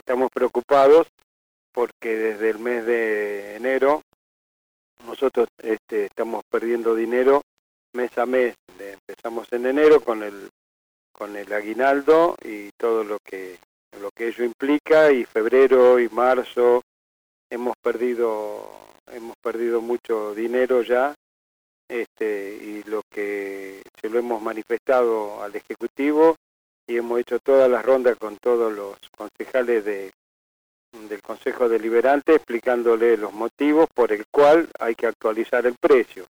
estamos preocupados porque desde el mes de enero nosotros este, estamos perdiendo dinero mes a mes. Empezamos en enero con el con el aguinaldo y todo lo que lo que ello implica y febrero y marzo hemos perdido hemos perdido mucho dinero ya este y lo que se lo hemos manifestado al ejecutivo y hemos hecho todas las rondas con todos los concejales de del Consejo Deliberante explicándole los motivos por el cual hay que actualizar el precio.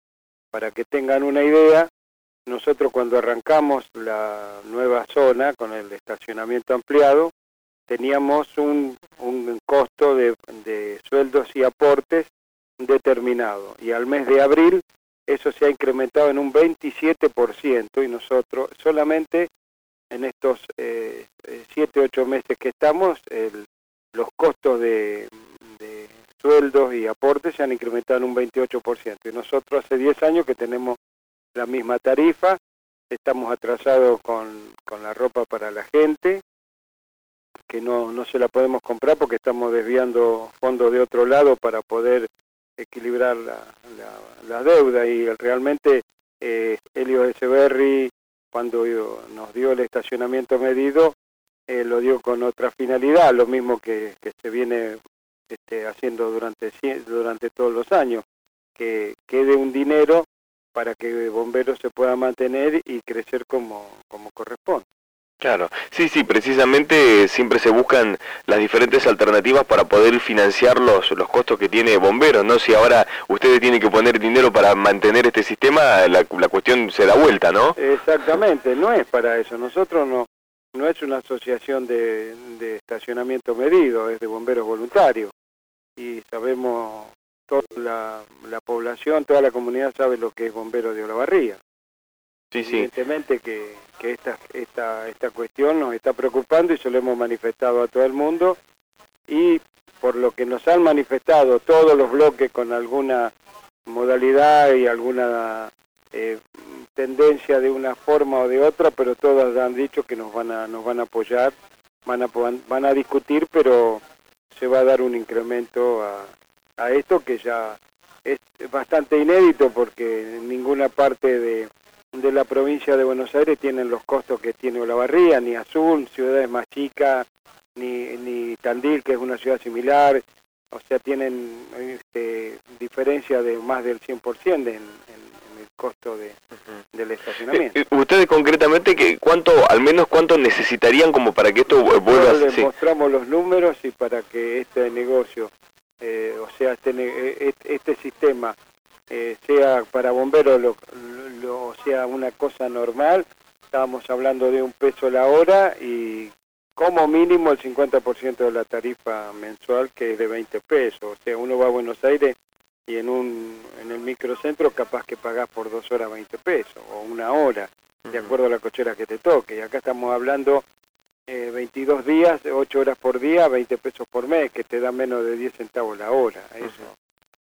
Para que tengan una idea, nosotros cuando arrancamos la nueva zona con el estacionamiento ampliado, teníamos un, un costo de, de sueldos y aportes determinado y al mes de abril eso se ha incrementado en un 27% y nosotros solamente en estos 7, eh, 8 meses que estamos, el, los costos de, sueldos y aportes se han incrementado en un 28%. Y nosotros hace 10 años que tenemos la misma tarifa, estamos atrasados con, con la ropa para la gente, que no, no se la podemos comprar porque estamos desviando fondos de otro lado para poder equilibrar la, la, deuda y realmente eh, Elio Echeverry cuando nos dio el estacionamiento medido eh, lo dio con otra finalidad, lo mismo que, que se viene este, haciendo durante, durante todos los años, que quede un dinero para que bomberos se pueda mantener y crecer como, como corresponde. Claro, sí, sí, precisamente siempre se buscan las diferentes alternativas para poder financiar los, los costos que tiene bomberos, ¿no? Si ahora ustedes tienen que poner dinero para mantener este sistema, la, la cuestión se da vuelta, ¿no? Exactamente, no es para eso. Nosotros no, no es una asociación de, estacionamiento medido, es de bomberos voluntarios. Y sabemos, toda la, población, toda la comunidad sabe lo que es bombero de Olavarría. Sí. Evidentemente que, que esta, esta, esta cuestión nos está preocupando y se lo hemos manifestado a todo el mundo. Y por lo que nos han manifestado todos los bloques con alguna modalidad y alguna eh, tendencia de una forma o de otra, pero todas han dicho que nos van a, nos van a apoyar, van a, van a discutir, pero se va a dar un incremento a, a esto que ya es bastante inédito porque ninguna parte de, de la provincia de Buenos Aires tienen los costos que tiene Olavarría, ni Azul, ciudades más chicas, ni, ni Tandil, que es una ciudad similar, o sea, tienen este, diferencia de más del 100% en, en, costo de, del estacionamiento. Eh, eh, ¿Ustedes concretamente que cuánto, al menos cuánto necesitarían como para que esto vuelva a ser? Les mostramos los números y para que este negocio, eh, o sea, este, este, este sistema sea para bomberos, lo, lo, sea una cosa normal, estábamos hablando de un peso la hora y como mínimo el 50% de la tarifa mensual que es de 20 pesos. O sea, uno va a Buenos Aires y en un en el microcentro capaz que pagás por dos horas 20 pesos o una hora, de acuerdo a la cochera que te toque. Y acá estamos hablando eh, 22 días, 8 horas por día, 20 pesos por mes, que te da menos de 10 centavos la hora. Eso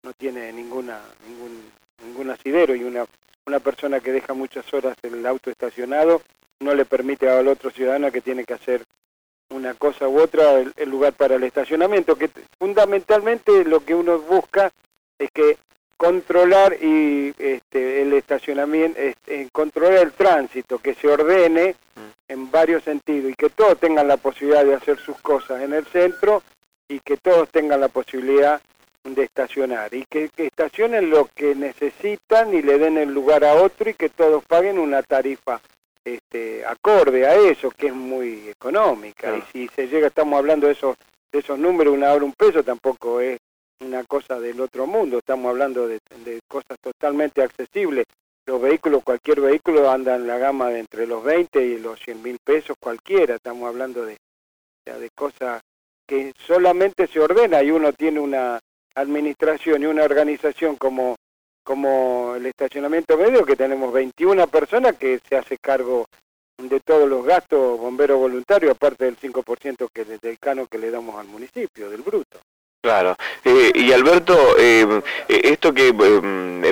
no tiene ninguna ningún ningún asidero y una una persona que deja muchas horas en el auto estacionado no le permite al otro ciudadano que tiene que hacer una cosa u otra el lugar para el estacionamiento, que fundamentalmente lo que uno busca es que controlar y este, el estacionamiento, este, controlar el tránsito, que se ordene en varios sentidos y que todos tengan la posibilidad de hacer sus cosas en el centro y que todos tengan la posibilidad de estacionar y que, estacionen lo que necesitan y le den el lugar a otro y que todos paguen una tarifa este, acorde a eso, que es muy económica. Y si se llega, estamos hablando de esos, de esos números, una hora un peso, tampoco es una cosa del otro mundo, estamos hablando de, cosas totalmente accesibles. Los vehículos, cualquier vehículo anda en la gama de entre los 20 y los 100 mil pesos cualquiera, estamos hablando de, de cosas que solamente se ordena y uno tiene una administración y una organización como, como el estacionamiento medio, que tenemos 21 personas que se hace cargo de todos los gastos bomberos voluntarios, aparte del 5% que del cano que le damos al municipio, del bruto. Claro. Eh, y Alberto, eh, eh, esto que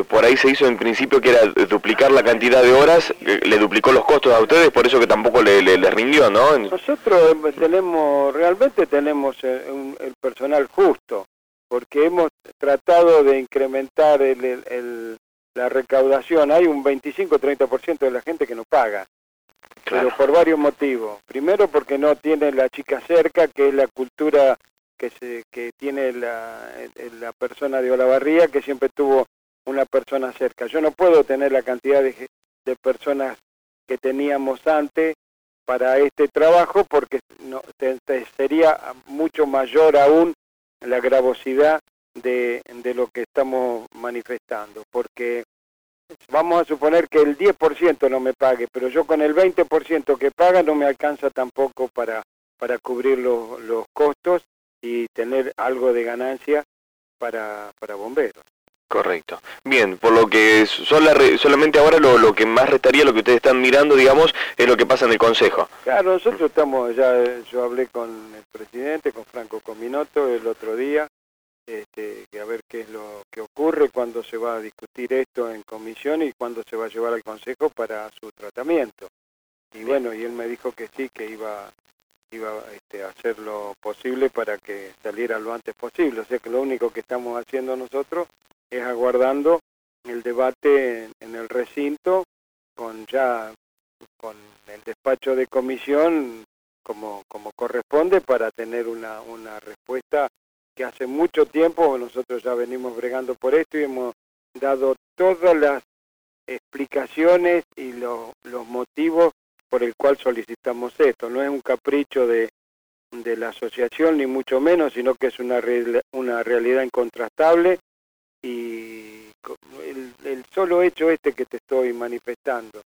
por ahí se hizo en principio, que era duplicar la cantidad de horas, le duplicó los costos a ustedes, por eso que tampoco le, le, rindió, ¿no? Nosotros tenemos, realmente tenemos el, personal justo, porque hemos tratado de incrementar el, la recaudación. Hay un 25-30% de la gente que no paga. Pero por varios motivos. Primero porque no tiene la chica cerca, que es la cultura que, se, que tiene la, la persona de Olavarría, que siempre tuvo una persona cerca. Yo no puedo tener la cantidad de, de personas que teníamos antes para este trabajo porque no, sería mucho mayor aún la gravosidad de, de lo que estamos manifestando, porque vamos a suponer que el 10% no me pague, pero yo con el 20% que paga no me alcanza tampoco para, para cubrir los, los costos y tener algo de ganancia para, para bomberos. Correcto. Bien, por lo que solamente ahora lo, lo, que más restaría, lo que ustedes están mirando, digamos, es lo que pasa en el Consejo. Claro, nosotros estamos, ya yo hablé con el presidente, con Franco Cominoto el otro día, este, a ver qué es lo que ocurre, cuando se va a discutir esto en comisión y cuándo se va a llevar al Consejo para su tratamiento. Y bueno, y él me dijo que sí, que iba iba este, a hacer lo posible para que saliera lo antes posible. O sea que lo único que estamos haciendo nosotros es aguardando el debate en, el recinto con ya con el despacho de comisión como, como corresponde para tener una, una respuesta que hace mucho tiempo nosotros ya venimos bregando por esto y hemos dado todas las explicaciones y los, los motivos por el cual solicitamos esto. No es un capricho de, de la asociación, ni mucho menos, sino que es una, una realidad incontrastable y el, el, solo hecho este que te estoy manifestando,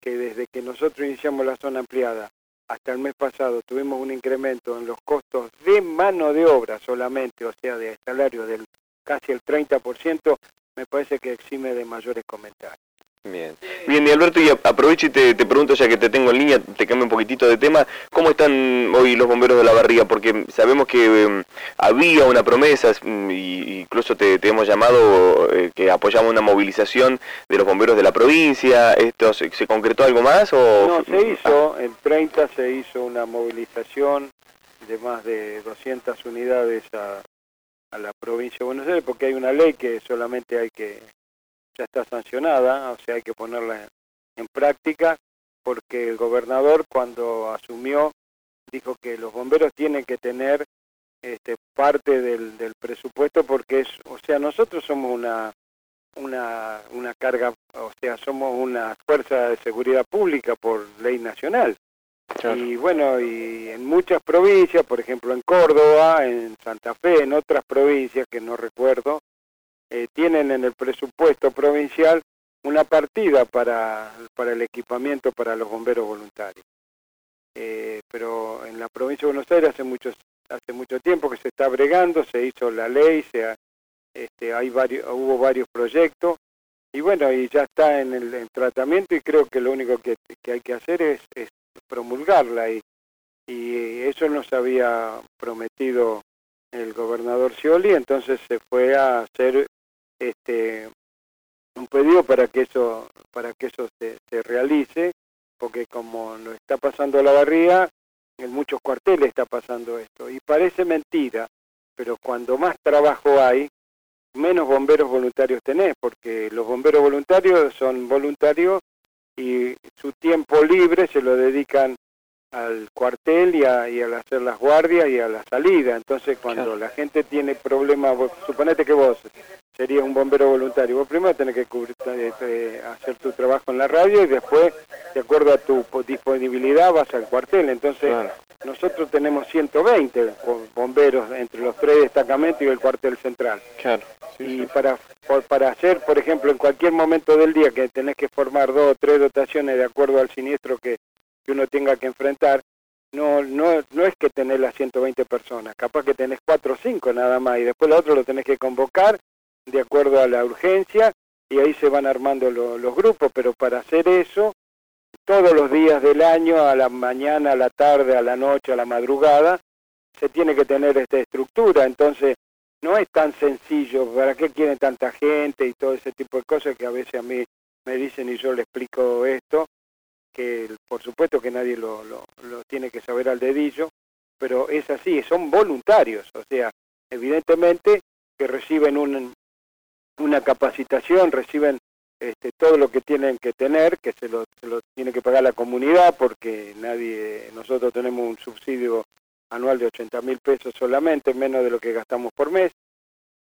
que desde que nosotros iniciamos la zona ampliada hasta el mes pasado tuvimos un incremento en los costos de mano de obra solamente, o sea, de salario del casi el 30%, me parece que exime de mayores comentarios. Bien. Bien, y Alberto, y aprovecho y te, pregunto, ya que te tengo en línea, te cambio un poquitito de tema, ¿cómo están hoy los bomberos de la barriga? Porque sabemos que em, había una promesa, mm, y incluso te, hemos llamado eh, que apoyamos una movilización de los bomberos de la provincia, ¿esto se, concretó algo más? O... No, se hizo, en 30 se hizo una movilización de más de 200 unidades a, a la provincia de Buenos Aires, porque hay una ley que solamente hay que ya está sancionada, o sea, hay que ponerla en, práctica, porque el gobernador cuando asumió dijo que los bomberos tienen que tener este, parte del, del presupuesto porque es, o sea, nosotros somos una, una, una carga, o sea, somos una fuerza de seguridad pública por ley nacional. Y bueno, y en muchas provincias, por ejemplo en Córdoba, en Santa Fe, en otras provincias que no recuerdo, eh, tienen en el presupuesto provincial una partida para, para el equipamiento para los bomberos voluntarios. Eh, pero en la provincia de Buenos Aires hace, muchos, hace mucho tiempo que se está bregando, se hizo la ley, se, este, hay varios, hubo varios proyectos y bueno, y ya está en el tratamiento y creo que lo único que, que hay que hacer es, es promulgarla y, y eso nos había prometido el gobernador Scioli, entonces se fue a hacer este, un pedido para que eso, para que eso se, se realice, porque como nos está pasando la barriga, en muchos cuarteles está pasando esto. Y parece mentira, pero cuando más trabajo hay, menos bomberos voluntarios tenés, porque los bomberos voluntarios son voluntarios y su tiempo libre se lo dedican al cuartel y, a, y al hacer las guardias y a la salida. Entonces, cuando la gente tiene problemas, suponete que vos serías un bombero voluntario, vos primero tenés que cubrir, este, hacer tu trabajo en la radio y después, de acuerdo a tu disponibilidad, vas al cuartel. Entonces, nosotros tenemos 120 bomberos entre los tres destacamentos y el cuartel central. Claro. y para para hacer, por ejemplo, en cualquier momento del día que tenés que formar dos o tres dotaciones de acuerdo al siniestro que que uno tenga que enfrentar, no, no, no es que tenés las 120 personas, capaz que tenés 4 o 5 nada más, y después lo otro lo tenés que convocar de acuerdo a la urgencia, y ahí se van armando los grupos, pero para hacer eso, todos los días del año, a la mañana, a la tarde, a la noche, a la madrugada, se tiene que tener esta estructura, entonces no es tan sencillo, ¿para qué quieren tanta gente y todo ese tipo de cosas que a veces a mí me dicen y yo le explico esto, que por supuesto que nadie lo, lo, lo tiene que saber al dedillo, pero es así, son voluntarios, o sea, evidentemente que reciben un, una capacitación, reciben este, todo lo que tienen que tener, que se lo, se lo tiene que pagar la comunidad, porque nadie, nosotros tenemos un subsidio anual de 80 mil pesos solamente, menos de lo que gastamos por mes,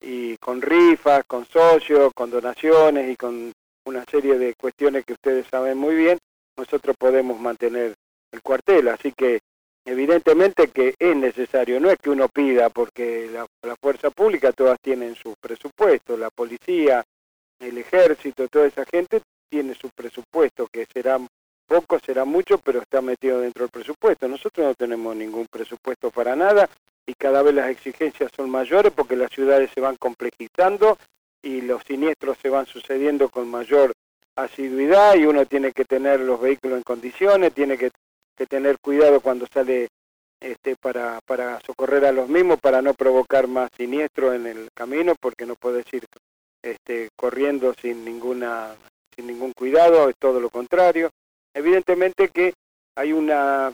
y con rifas, con socios, con donaciones y con una serie de cuestiones que ustedes saben muy bien, nosotros podemos mantener el cuartel, así que evidentemente que es necesario, no es que uno pida, porque la, la fuerza pública todas tienen su presupuesto, la policía, el ejército, toda esa gente tiene su presupuesto, que será poco, será mucho, pero está metido dentro del presupuesto. Nosotros no tenemos ningún presupuesto para nada y cada vez las exigencias son mayores porque las ciudades se van complejizando y los siniestros se van sucediendo con mayor asiduidad y uno tiene que tener los vehículos en condiciones, tiene que tener cuidado cuando sale este, para, para socorrer a los mismos, para no provocar más siniestro en el camino, porque no puedes ir este, corriendo sin, ninguna, sin ningún cuidado, es todo lo contrario. Evidentemente que hay una,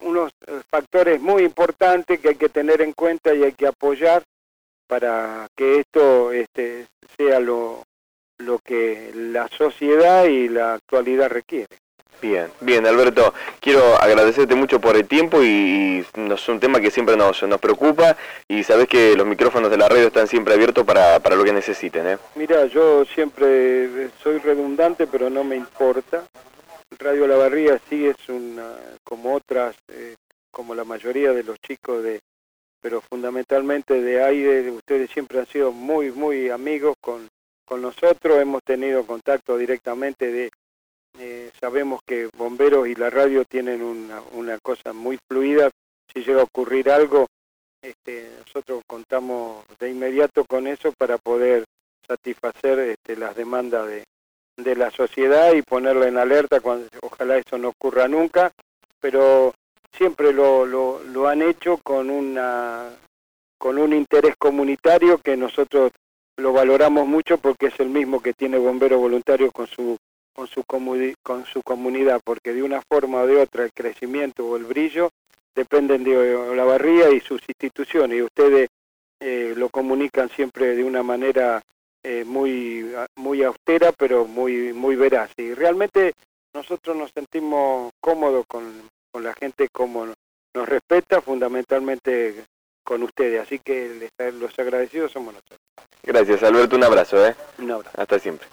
unos factores muy importantes que hay que tener en cuenta y hay que apoyar para que esto este, sea lo, lo que la sociedad y la actualidad requiere. Bien, bien, Alberto, quiero agradecerte mucho por el tiempo y, y es un tema que siempre nos, nos preocupa y sabes que los micrófonos de la radio están siempre abiertos para, para lo que necesiten. ¿eh? Mira, yo siempre soy redundante, pero no me importa. Radio La Barría sí es una, como otras, eh, como la mayoría de los chicos de, pero fundamentalmente de aire, ustedes siempre han sido muy, muy amigos con, con nosotros, hemos tenido contacto directamente de eh, sabemos que bomberos y la radio tienen una, una cosa muy fluida. Si llega a ocurrir algo, este, nosotros contamos de inmediato con eso para poder satisfacer este, las demandas de, de la sociedad y ponerla en alerta cuando ojalá eso no ocurra nunca, pero siempre lo, lo, lo han hecho con una con un interés comunitario que nosotros lo valoramos mucho porque es el mismo que tiene Bomberos Voluntarios con su con su, con su comunidad, porque de una forma o de otra el crecimiento o el brillo dependen de la barría y sus instituciones, y ustedes eh, lo comunican siempre de una manera eh, muy, muy austera, pero muy, muy veraz. Y realmente nosotros nos sentimos cómodos con, con la gente como nos respeta, fundamentalmente con ustedes. Así que los agradecidos somos nosotros. Gracias, Alberto. Un abrazo. ¿eh? Un abrazo. Hasta siempre.